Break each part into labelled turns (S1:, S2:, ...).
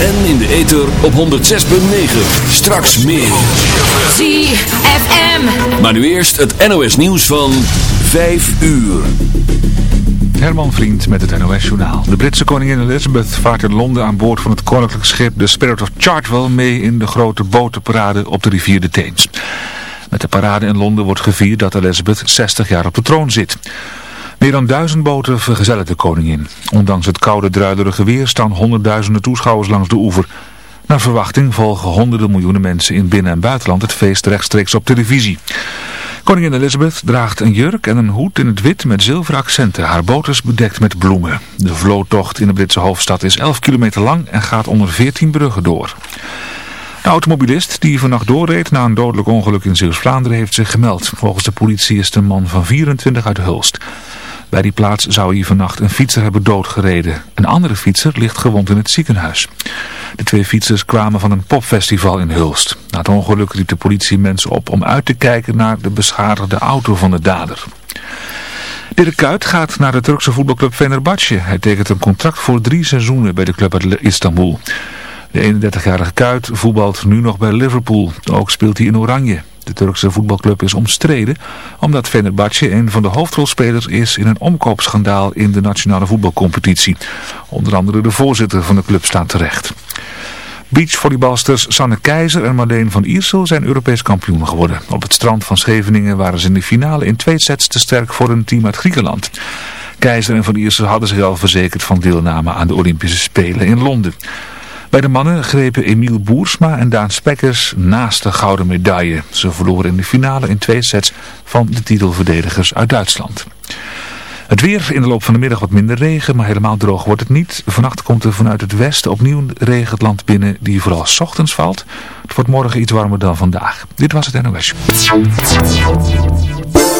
S1: En in de ether op 106.9. Straks meer.
S2: ZFM.
S1: Maar nu eerst het NOS nieuws van 5 uur.
S3: Herman Vriend met het NOS-journaal. De Britse koningin Elizabeth vaart in Londen aan boord van het koninklijk schip de Spirit of Chartwell mee in de grote botenparade op de rivier de Theems. Met de parade in Londen wordt gevierd dat Elizabeth 60 jaar op de troon zit. Meer dan duizend boten vergezellen de koningin. Ondanks het koude druilerige weer staan honderdduizenden toeschouwers langs de oever. Naar verwachting volgen honderden miljoenen mensen in binnen- en buitenland het feest rechtstreeks op televisie. Koningin Elizabeth draagt een jurk en een hoed in het wit met zilveren accenten. Haar boot is bedekt met bloemen. De vloottocht in de Britse hoofdstad is 11 kilometer lang en gaat onder 14 bruggen door. De automobilist die vannacht doorreed na een dodelijk ongeluk in Zeeuws-Vlaanderen heeft zich gemeld. Volgens de politie is de man van 24 uit Hulst. Bij die plaats zou hij vannacht een fietser hebben doodgereden. Een andere fietser ligt gewond in het ziekenhuis. De twee fietsers kwamen van een popfestival in Hulst. Na het ongeluk riep de politie mensen op om uit te kijken naar de beschadigde auto van de dader. Dirk Kuyt gaat naar de Turkse voetbalclub Fenerbahce. Hij tekent een contract voor drie seizoenen bij de club uit Istanbul. De 31-jarige Kuyt voetbalt nu nog bij Liverpool. Ook speelt hij in Oranje. De Turkse voetbalclub is omstreden omdat Fenerbahce een van de hoofdrolspelers is in een omkoopschandaal in de nationale voetbalcompetitie. Onder andere de voorzitter van de club staat terecht. Beachvolleybalsters Sanne Keizer en Marleen van Iersel zijn Europees kampioen geworden. Op het strand van Scheveningen waren ze in de finale in twee sets te sterk voor een team uit Griekenland. Keizer en van Iersel hadden zich al verzekerd van deelname aan de Olympische Spelen in Londen. Bij de mannen grepen Emiel Boersma en Daan Spekkers naast de gouden medaille. Ze verloren in de finale in twee sets van de titelverdedigers uit Duitsland. Het weer in de loop van de middag wat minder regen, maar helemaal droog wordt het niet. Vannacht komt er vanuit het westen opnieuw regen het land binnen die vooral s ochtends valt. Het wordt morgen iets warmer dan vandaag. Dit was het NOS.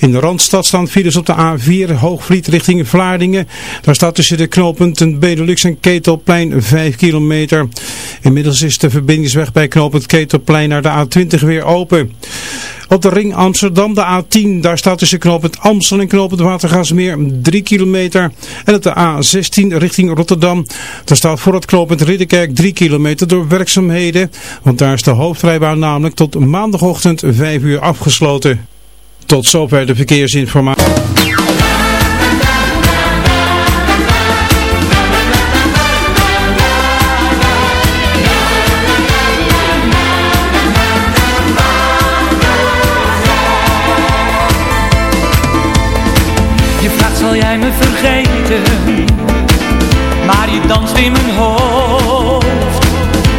S4: In de Randstad staan files op de A4 Hoogvliet richting Vlaardingen. Daar staat tussen de knooppunten Benelux en Ketelplein 5 kilometer. Inmiddels is de verbindingsweg bij knooppunt Ketelplein naar de A20 weer open. Op de ring Amsterdam de A10, daar staat tussen knooppunt Amstel en knooppunt Watergasmeer 3 kilometer. En op de A16 richting Rotterdam, daar staat voor het knooppunt Ridderkerk 3 kilometer door werkzaamheden. Want daar is de hoofdrijbaan namelijk tot maandagochtend 5 uur afgesloten. Tot zover de verkeersinformatie.
S5: Je vraagt zal jij me vergeten Maar je danst in mijn hoofd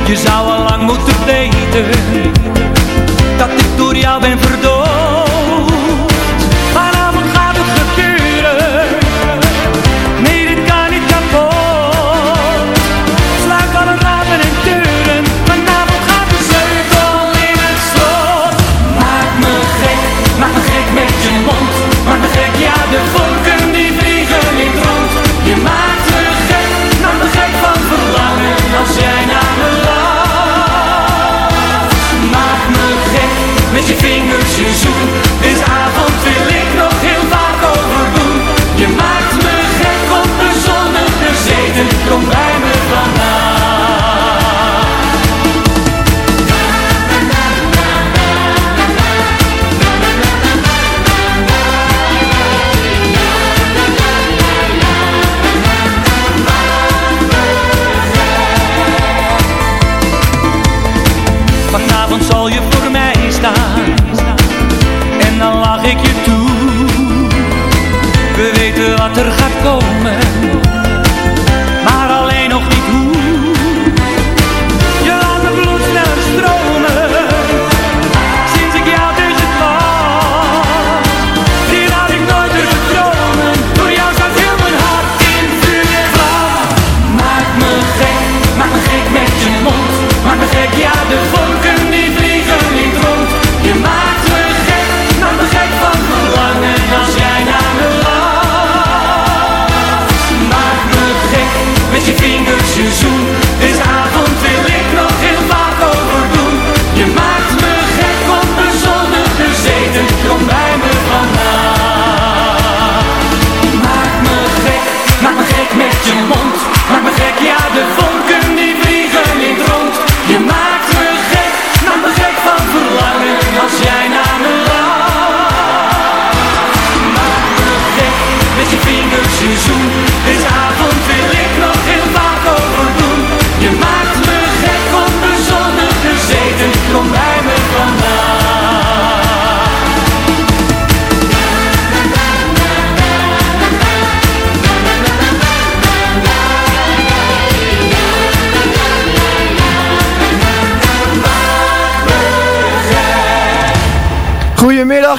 S5: Je zou al lang moeten weten Dat ik door jou ben verdoofd er gaat komen,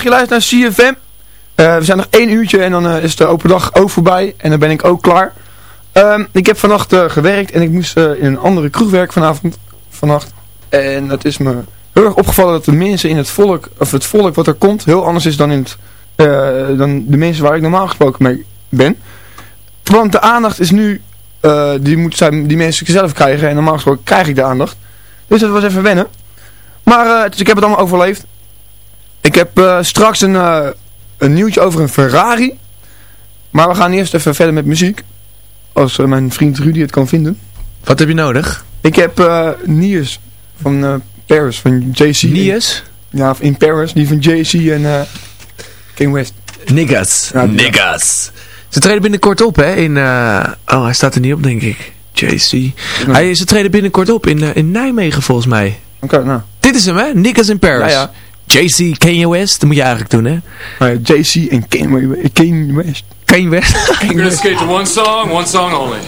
S5: je
S6: luistert naar CFM. Eh, we zijn nog één uurtje en dan eh, is de open dag ook voorbij. En dan ben ik ook klaar. Ehm, ik heb vannacht eh, gewerkt en ik moest in een andere kroeg werken vanavond, vannacht. En het is me heel erg opgevallen dat de mensen in het volk, of het volk wat er komt, heel anders is dan, in het, dan de mensen waar ik normaal gesproken mee ben. Want de aandacht is nu, die, moet zijn, die mensen zelf krijgen en normaal gesproken krijg ik de aandacht. Dus dat was even wennen. Maar dus ik heb het allemaal overleefd. Ik heb eh, straks een, eh, een nieuwtje over een Ferrari. Maar we gaan eerst even verder met muziek. Als eh, mijn vriend Rudy het kan vinden.
S7: Wat heb je nodig?
S6: Ik heb eh Niers van Paris, van JC.
S7: Niers?
S6: Ja, in Paris, die van JC en King West.
S7: Niggas.
S6: Ja,
S7: Niggas. Ze treden binnenkort op, hè? In, oh, hij staat er niet op, denk ik. JC. Hij, ze treden binnenkort op in, in Nijmegen, volgens mij.
S6: Oké, nou.
S7: Dit is hem, hè? Niggas in Paris.
S6: Ja,
S7: JC, Kanye West. Dat moet je eigenlijk doen, hè?
S6: Ja, JC en King, King West.
S7: Kanye West.
S1: We're gonna skate to one song, one song only.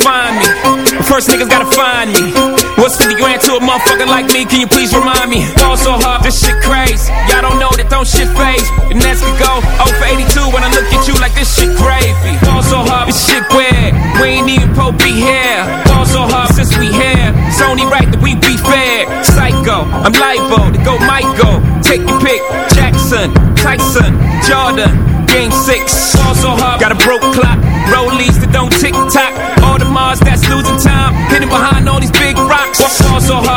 S8: Find me. But first niggas gotta find me. What's 50 grand to a motherfucker like me? Can you please remind me? Ball so hard, this shit crazy. Y'all don't know that don't shit phase. The Nets could go 0 for 82 when I look at you like this shit gravy. Ball so hard, this shit weird. We ain't even po be here. Ball so hard since we here. It's only right that we be fair. Psycho, I'm libo to go Michael. Take your pick. Jackson, Tyson, Jordan. Game six, ball so hard, got a broke clock. Rollies that don't tick tock.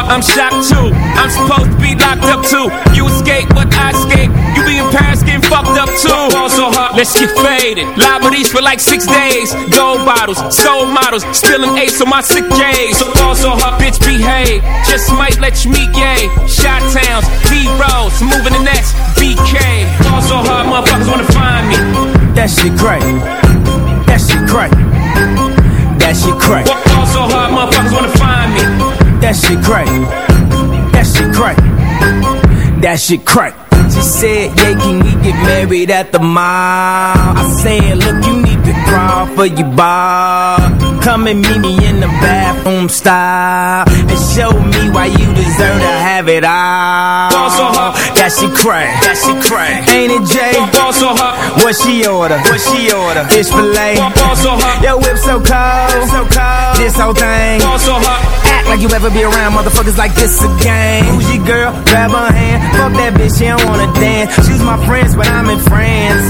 S8: Ball I'm shocked too. I'm supposed to be locked up too. You escape, but I escape. You be in Paris getting fucked up too. Ball so hard, let's get faded. Liberties for like six days. Gold bottles, soul models, spilling ace on my sick days. So ball so hard, bitch behave. Just might let you meet gay. Shot towns, B rolls, moving the next BK. Ball so hard, motherfuckers wanna find me.
S9: That shit crack. That shit crack. That shit crack.
S8: Ball so hard, motherfuckers wanna find me.
S9: That shit crack. That shit crack. That shit crack. She said, yeah, can we get married at the mall? I said, look, you need to crawl for your bar. Come and meet me in the bathroom style and show me why you deserve to have it all.
S8: Ball so hot,
S9: That shit crack. That shit crack. Ain't it, Jay?
S8: Ball so hot.
S9: What she order? What she order? Fish fillet.
S8: Ball so hot.
S9: Yo, whip so cold. So cold. This whole thing.
S8: Ball so hard.
S9: Act like you ever be around motherfuckers like this again. Who's your girl? Grab her hand. Fuck that bitch, she don't wanna dance. She's my friends, but I'm in France.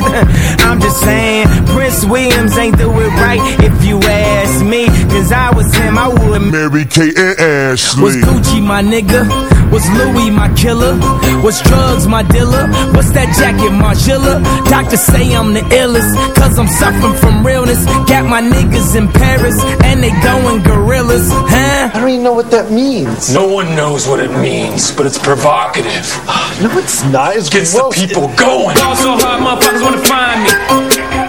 S9: I'm just saying, Prince Williams ain't do it right if you ask me. Cause I was him, I would
S10: Mary Kate and Ashley.
S9: Was Gucci my nigga? Was Louis my killer? Was drugs my dealer? What's that jacket, Margilla? Doctors say I'm the illest, cause I'm suffering from realness. Got my niggas in Paris, and they going gorillas, huh?
S11: I don't even know know what that means.
S12: No one knows what it means, but it's provocative.
S11: No, it's not. It's
S12: Gets
S11: gross.
S12: the people going.
S8: Ball so hard, motherfuckers wanna find me.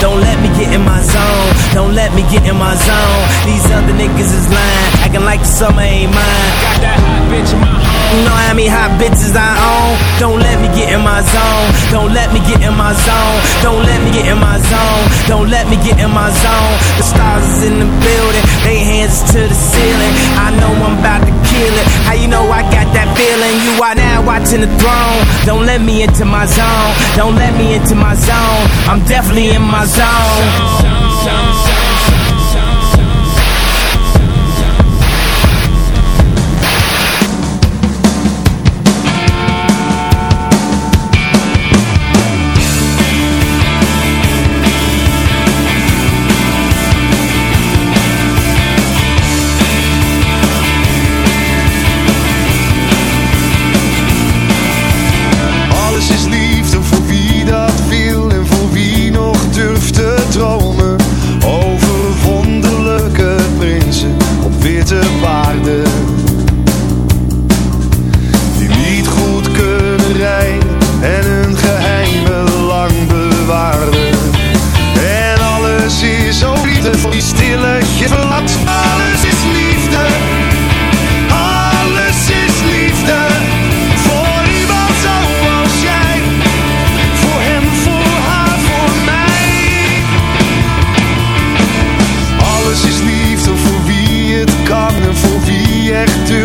S9: Don't let me get in my zone. Don't let me get in my zone. These other niggas is lying, summer ain't mine.
S8: Got that hot bitch in my home.
S9: You know how many hot bitches I own? Don't let me get in my zone. Don't let me get in my zone. Don't let me get in my zone. Don't let me get in my zone. The stars is in the building. They hands to the ceiling. I know I'm about to kill it. How you know I got that feeling? You are now watching the throne. Don't let me into my zone. Don't let me into my zone. I'm definitely in my zone.
S13: Alles weg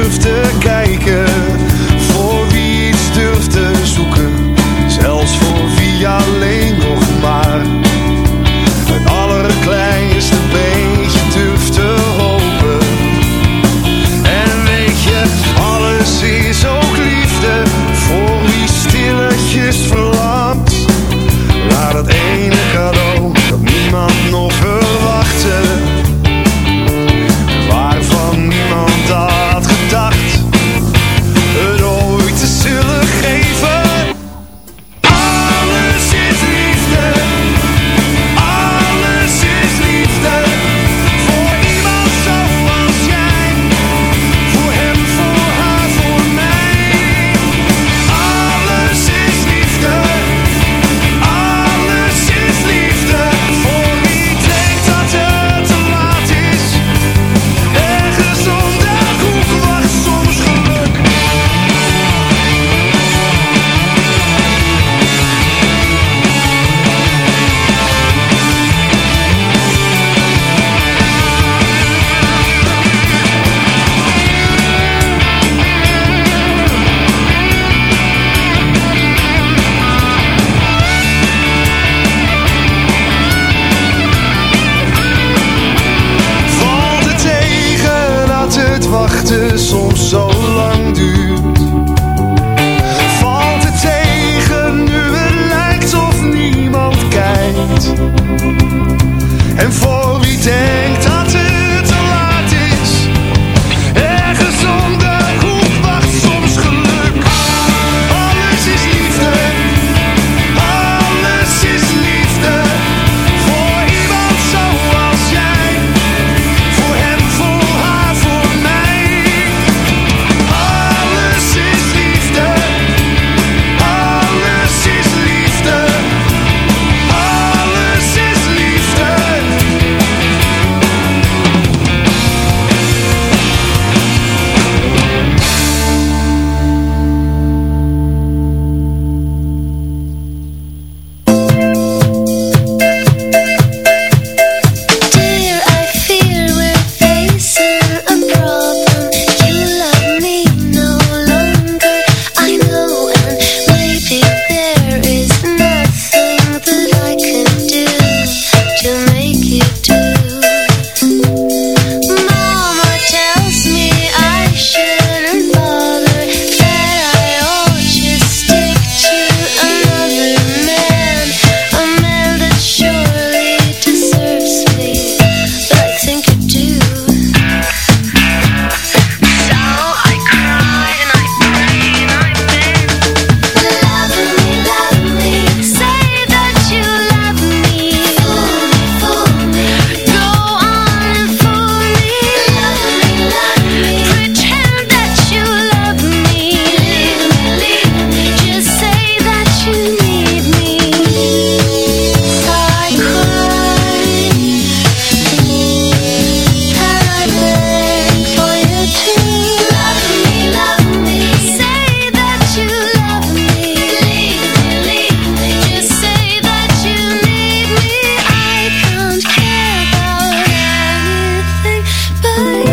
S13: I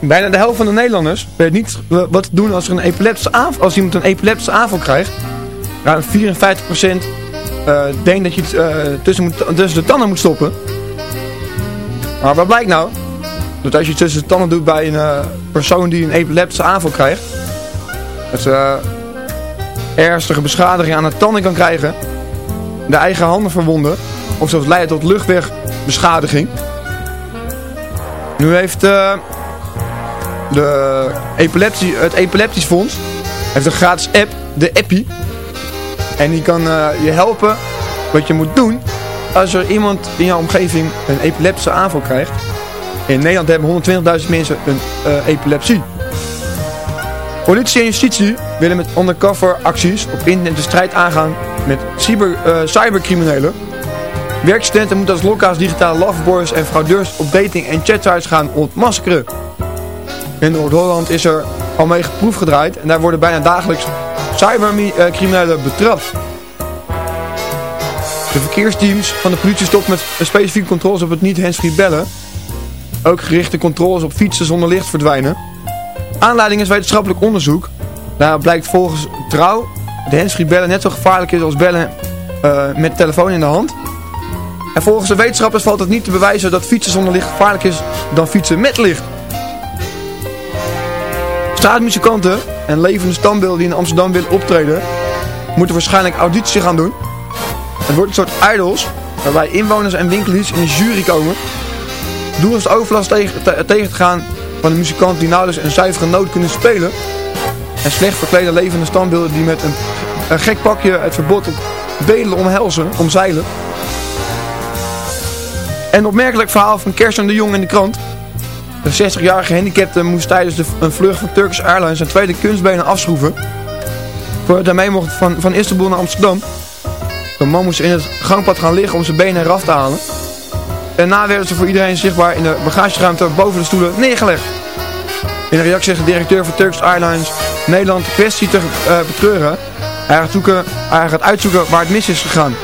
S6: Bijna de helft van de Nederlanders weet niet eh, wat doen als, er een epileptische aanval, als iemand een epileptische aanval krijgt. Ruim 54% uh, denkt dat je het uh, tussen, tussen de tanden moet stoppen. Maar wat blijkt nou? Dat als je het tussen de tanden doet bij een uh, persoon die een epileptische aanval krijgt. Dat ze ernstige beschadiging aan de tanden kan krijgen. De eigen handen verwonden. Of zelfs leiden tot luchtwegbeschadiging. Nu heeft de epilepsie, het Epileptisch Fonds heeft een gratis app, de Epi. En die kan uh, je helpen wat je moet doen als er iemand in jouw omgeving een epileptische aanval krijgt. In Nederland hebben 120.000 mensen een uh, epilepsie. Politie en justitie willen met undercover acties op internet de strijd aangaan met cyber, cybercriminelen. Werkstudenten moeten als loka's digitale loveboys en fraudeurs op dating- en chatsites gaan ontmaskeren. In Noord-Holland is er al mee proef gedraaid en daar worden bijna dagelijks cybercriminelen betrapt. De verkeersteams van de politie stoppen met specifieke controles op het niet-handsfree bellen. Ook gerichte controles op fietsen zonder licht verdwijnen. Aanleiding is wetenschappelijk onderzoek. Daar blijkt volgens Trouw de handsfree bellen net zo gevaarlijk is als bellen uh, met telefoon in de hand. En volgens de wetenschappers valt het niet te bewijzen dat fietsen zonder licht gevaarlijk is dan fietsen met licht. Straatmuzikanten en levende standbeelden die in Amsterdam willen optreden, moeten waarschijnlijk auditie gaan doen. Het wordt een soort idols, waarbij inwoners en winkeliers in de jury komen. Het doel de overlast tegen te, tegen te gaan van de muzikanten die nauwelijks een zuivere noot kunnen spelen. En slecht verklede levende standbeelden die met een, een gek pakje het verbod op bedelen omhelzen, omzeilen. En een opmerkelijk verhaal van Kersten de Jong in de krant. De 60-jarige gehandicapte moest tijdens de, een vlucht van Turkish Airlines zijn tweede kunstbenen afschroeven. Voordat hij mee mocht van, van Istanbul naar Amsterdam. De man moest in het gangpad gaan liggen om zijn benen eraf te halen. Daarna werden ze voor iedereen zichtbaar in de bagageruimte boven de stoelen neergelegd. In een reactie zegt de directeur van Turkish Airlines Nederland de kwestie te uh, betreuren. Hij gaat, zoeken, hij gaat uitzoeken waar het mis is gegaan.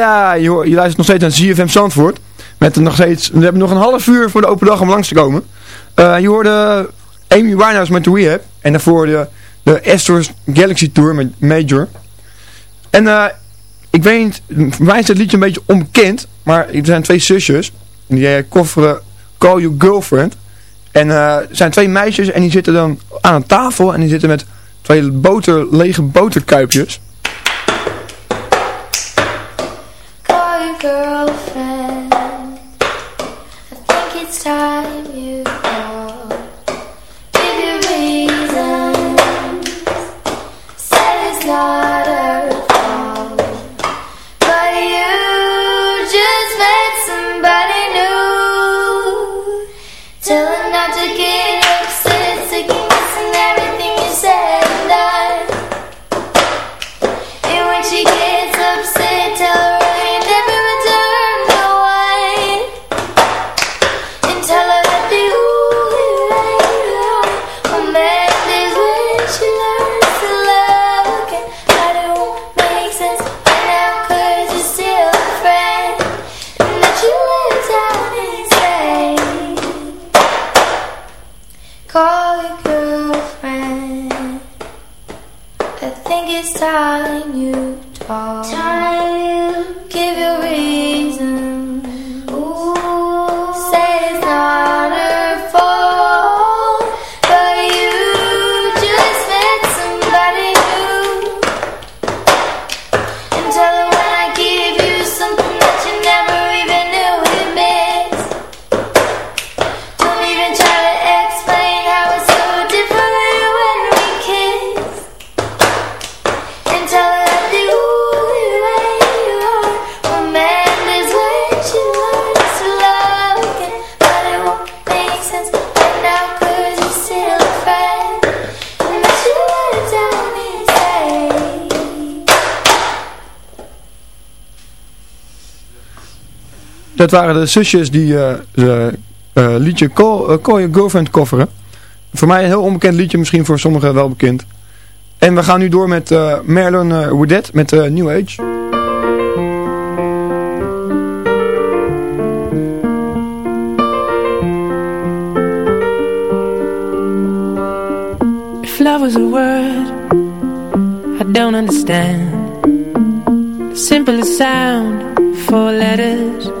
S6: Ja, je, hoort, je luistert nog steeds aan ZFM Zandvoort. Met nog steeds, we hebben nog een half uur voor de open dag om langs te komen. Uh, je hoorde Amy Winehouse met de heb En daarvoor de, de Astro's Galaxy Tour met Major. En eh, ik weet, voor mij is het liedje een beetje onbekend. Maar er zijn twee zusjes. Die eh, kofferen Call Your Girlfriend. En uh, er zijn twee meisjes en die zitten dan aan een tafel. En die zitten met twee boter, lege boterkuipjes.
S14: Call your girlfriend. time you talk, time you give your
S6: Dat waren de zusjes die eh de eh, liedje Call, eh, Call Your Girlfriend coveren. Voor mij een heel onbekend liedje, misschien voor sommigen wel bekend. En we gaan nu door met eh Merlin uh, met eh, New Age.
S15: If love was a word I don't understand The simplest sound Four letters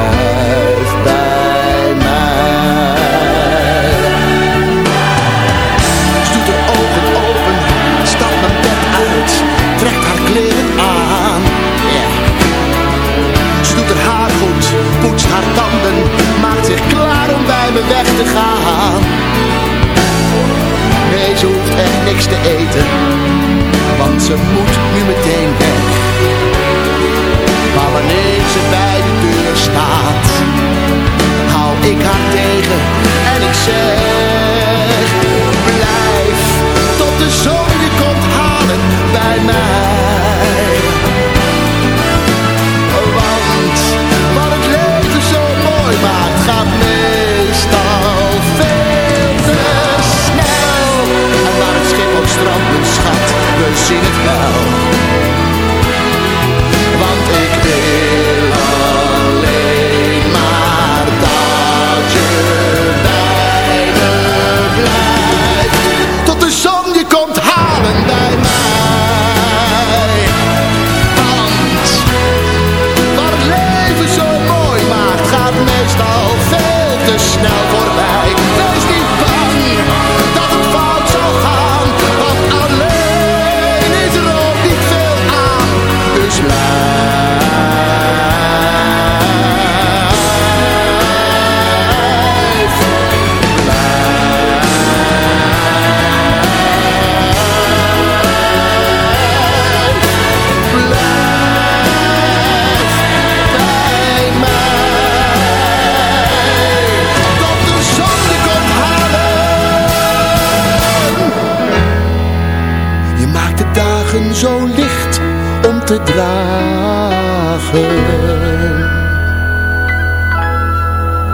S16: te eten, want ze moet nu meteen. We zien het dragen.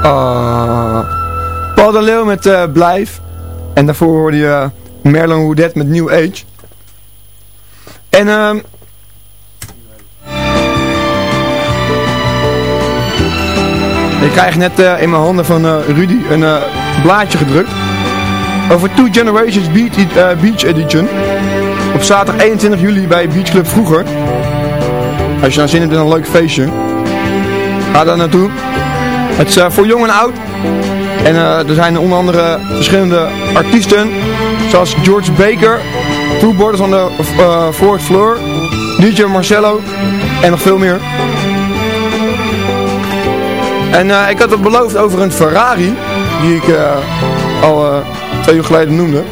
S6: Ah. Paul de Leeuw met eh, Blijf. En daarvoor hoorde je uh, Merlin Houdet met New Age. En ehm ik krijg net eh, in mijn handen van eh, Rudy een eh, blaadje gedrukt. Over Two Generations eh, Beach Edition. Op zaterdag 21 juli bij Beach Club Vroeger. Als je nou zin hebt in een leuk feestje. Ga daar naartoe. Het is eh, voor jong en oud. En eh, er zijn onder andere verschillende artiesten. Zoals George Baker. Two Borders on the uh, Fourth Floor. DJ Marcello. En nog veel meer. En eh, ik had het beloofd over een Ferrari. Die ik eh, al eh, twee uur geleden noemde.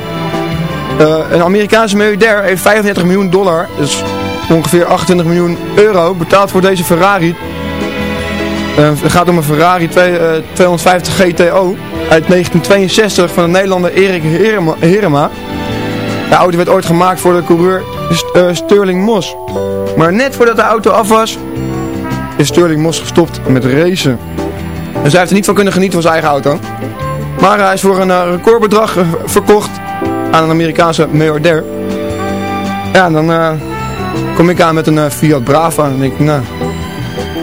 S6: Eh, een Amerikaanse miljardair heeft 35 miljoen dollar. Dus ongeveer 28 miljoen euro betaald voor deze Ferrari. Eh, het gaat om een Ferrari twee- eh, 250 GTO uit 1962 van de Nederlander Erik Herema. De auto werd ooit gemaakt voor de coureur eh, Sterling Moss. Maar net voordat de auto af was, is Sterling Moss gestopt met racen. Dus hij heeft er niet van kunnen genieten van zijn eigen auto. Maar hij is voor een eh, recordbedrag verkocht aan een Amerikaanse miljardair. Ja, en dan kom ik aan met een eh, Fiat Brava. En ik, nou,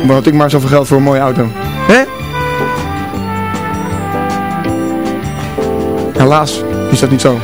S6: waar had ik maar zoveel geld voor een mooie auto. Hè? Helaas is dat niet zo.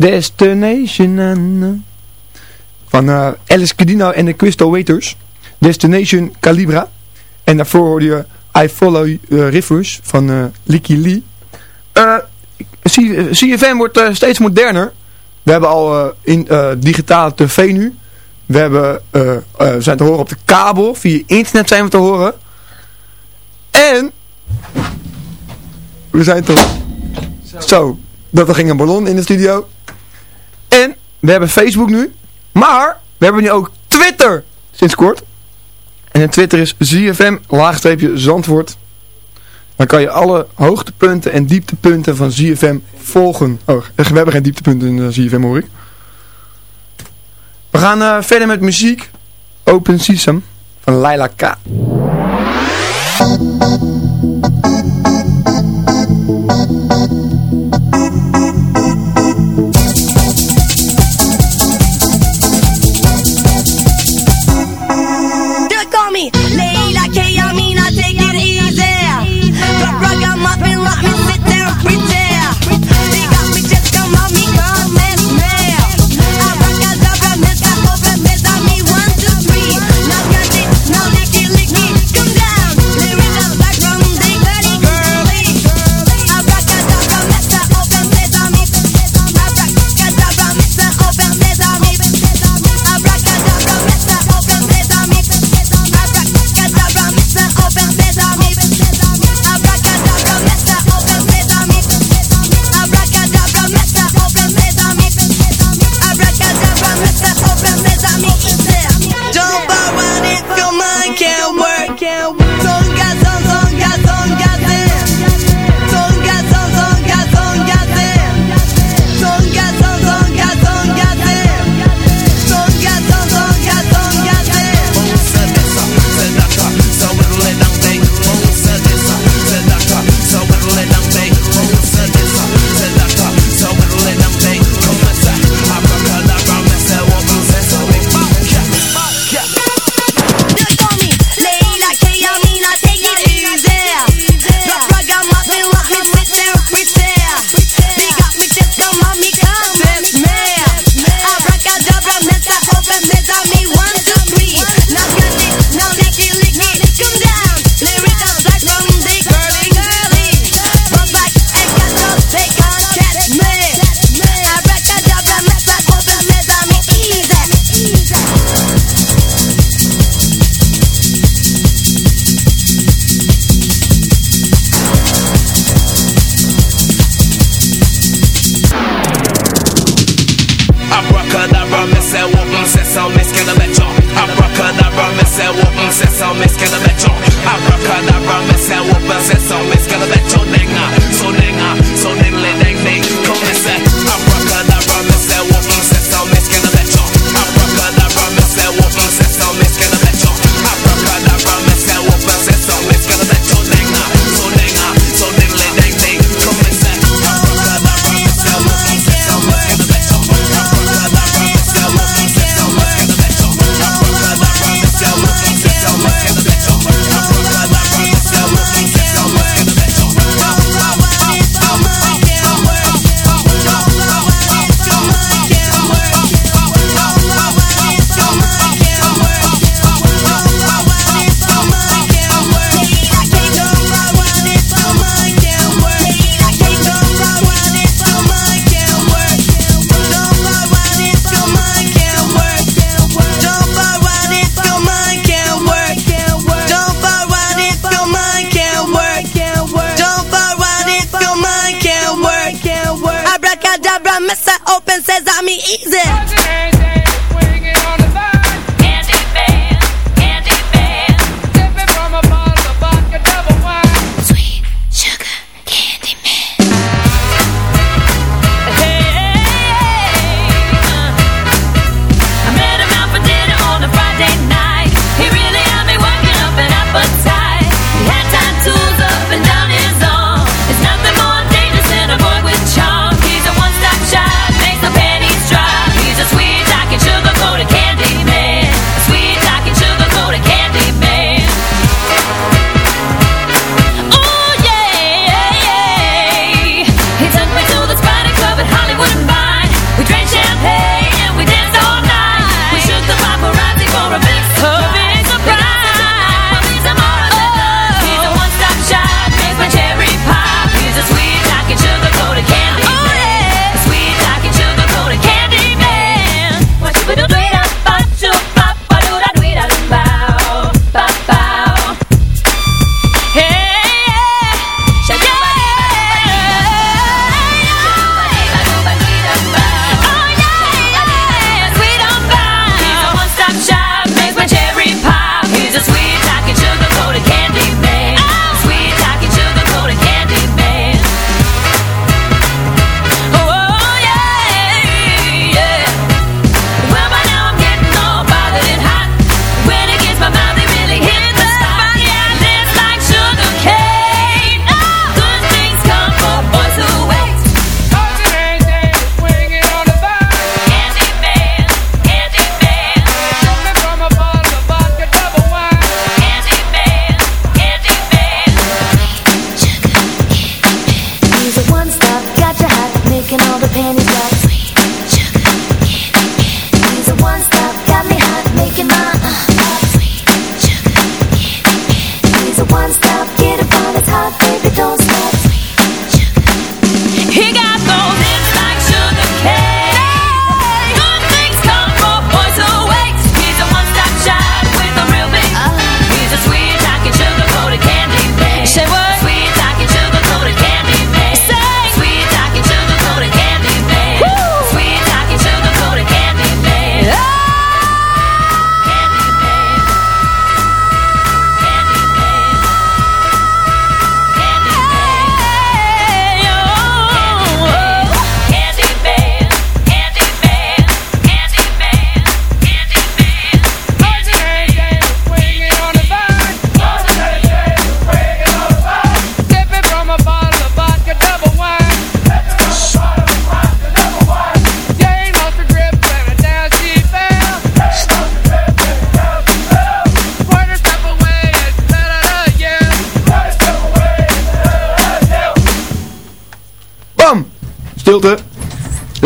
S17: Destination.
S6: Van eh, Alice Cadino en de Crystal Waiters. Destination Calibra. En daarvoor hoorde je I Follow eh, Rivers van eh Licky Lee. C- CFM wordt steeds moderner. We hebben al in digitale tv nu. We hebben, we zijn te horen op de kabel. Via internet zijn we te horen. En... We zijn te... Zo. Dat er ging een ballon in de studio. En we hebben Facebook nu. Maar we hebben nu ook Twitter. Sinds kort. En in Twitter is ZFM laagstreepje Zandvoort. Dan kan je alle hoogtepunten en dieptepunten van ZFM volgen. Oh, we hebben geen dieptepunten in eh, ZFM hoor ik. We gaan eh, verder met muziek. Open Season van Laila K.
S17: on me skelebecho Abracadabra me
S18: se wo pese so me skelebecho Nenga,
S6: so nenga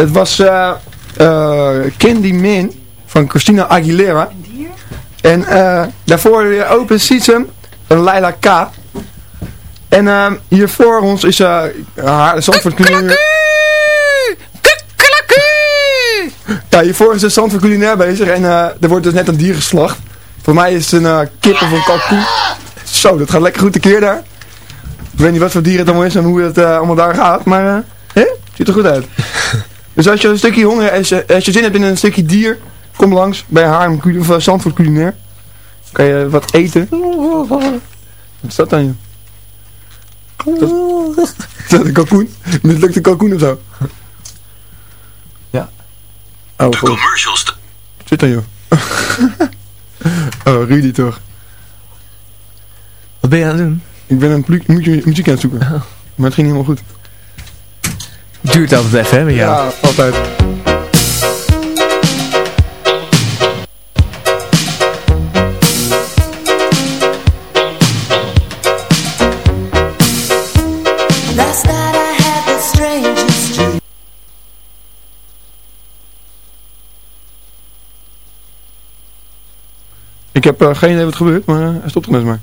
S6: Dat was eh eh, Candy Man van Christina Aguilera. En eh daarvoor weer Open Season van Laila K. En eh, hier voor ons is eh haar Zandvoort culinair... Ja, hiervoor is de Zandvoort culinair bezig en eh er wordt dus net een dier geslacht. Voor mij is het een kip of een kalkoen. Zo, dat gaat lekker goed tekeer daar. Ik weet niet wat voor dier het allemaal is en hoe het allemaal daar gaat, maar eh, hè? ziet er goed uit. dus als je een stukje honger, als je, als je zin hebt in een stukje dier, kom langs bij Haarlem Cul- of eh, Zandvoort Culinair. Kan je wat eten. Wat is dat dan, joh? Dat- Is dat een kalkoen? Mislukt een kalkoen of zo? Ja. Oh, de commercials. Zit dan, joh. oh, Rudy toch.
S7: Wat ben je aan het doen?
S6: Ik ben een muziek, muziek aan het zoeken. Maar het ging niet helemaal goed.
S7: Duurt altijd even, hè, met jou?
S6: Ja, altijd. Ik heb eh, geen idee wat gebeurt, maar uh, hij stopt er net maar.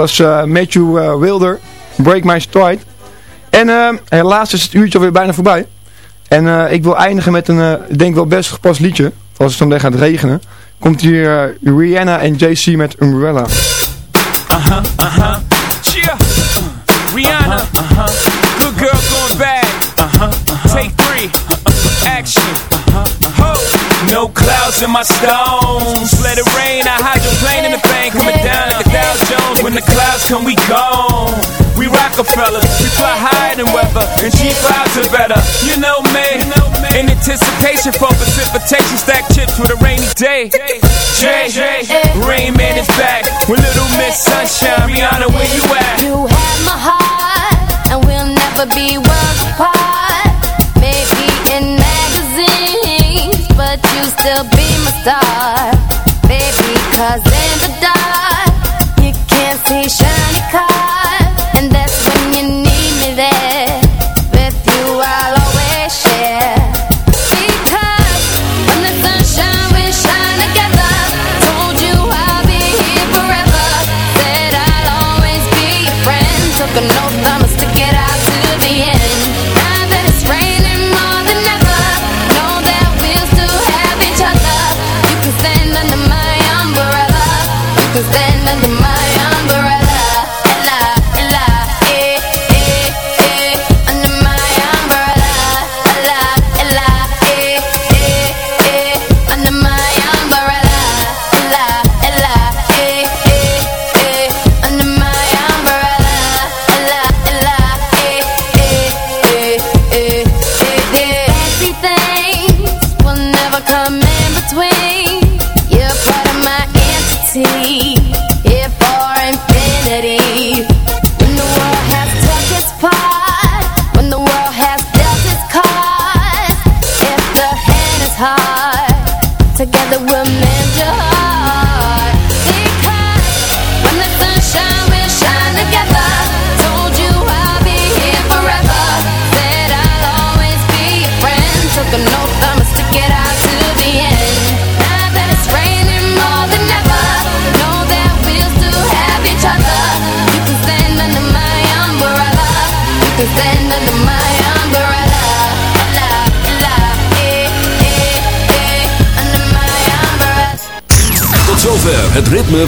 S6: Dat is eh, Matthew eh, Wilder, Break My Stride. En eh, helaas is het uurtje alweer bijna voorbij. En ik wil eindigen met een, denk wel best gepast liedje. Als het zometeen gaat regenen. Komt hier Rihanna en JC met Umbrella.
S8: Uh-huh, uh-huh. Aha, Rihanna. Aha. no clouds in my stones. Let it rain, I hide your plane in the bank. Coming down like a Dow Jones. When the clouds come, we gone. We Rockefeller, we fly higher than weather, and she flies are better. You know me, in anticipation for precipitation, stack chips with a rainy day. Jay, Jay, Rain Man is back with Little Miss Sunshine. Rihanna, where you at?
S14: You have my heart, and we'll never be worlds apart. Cause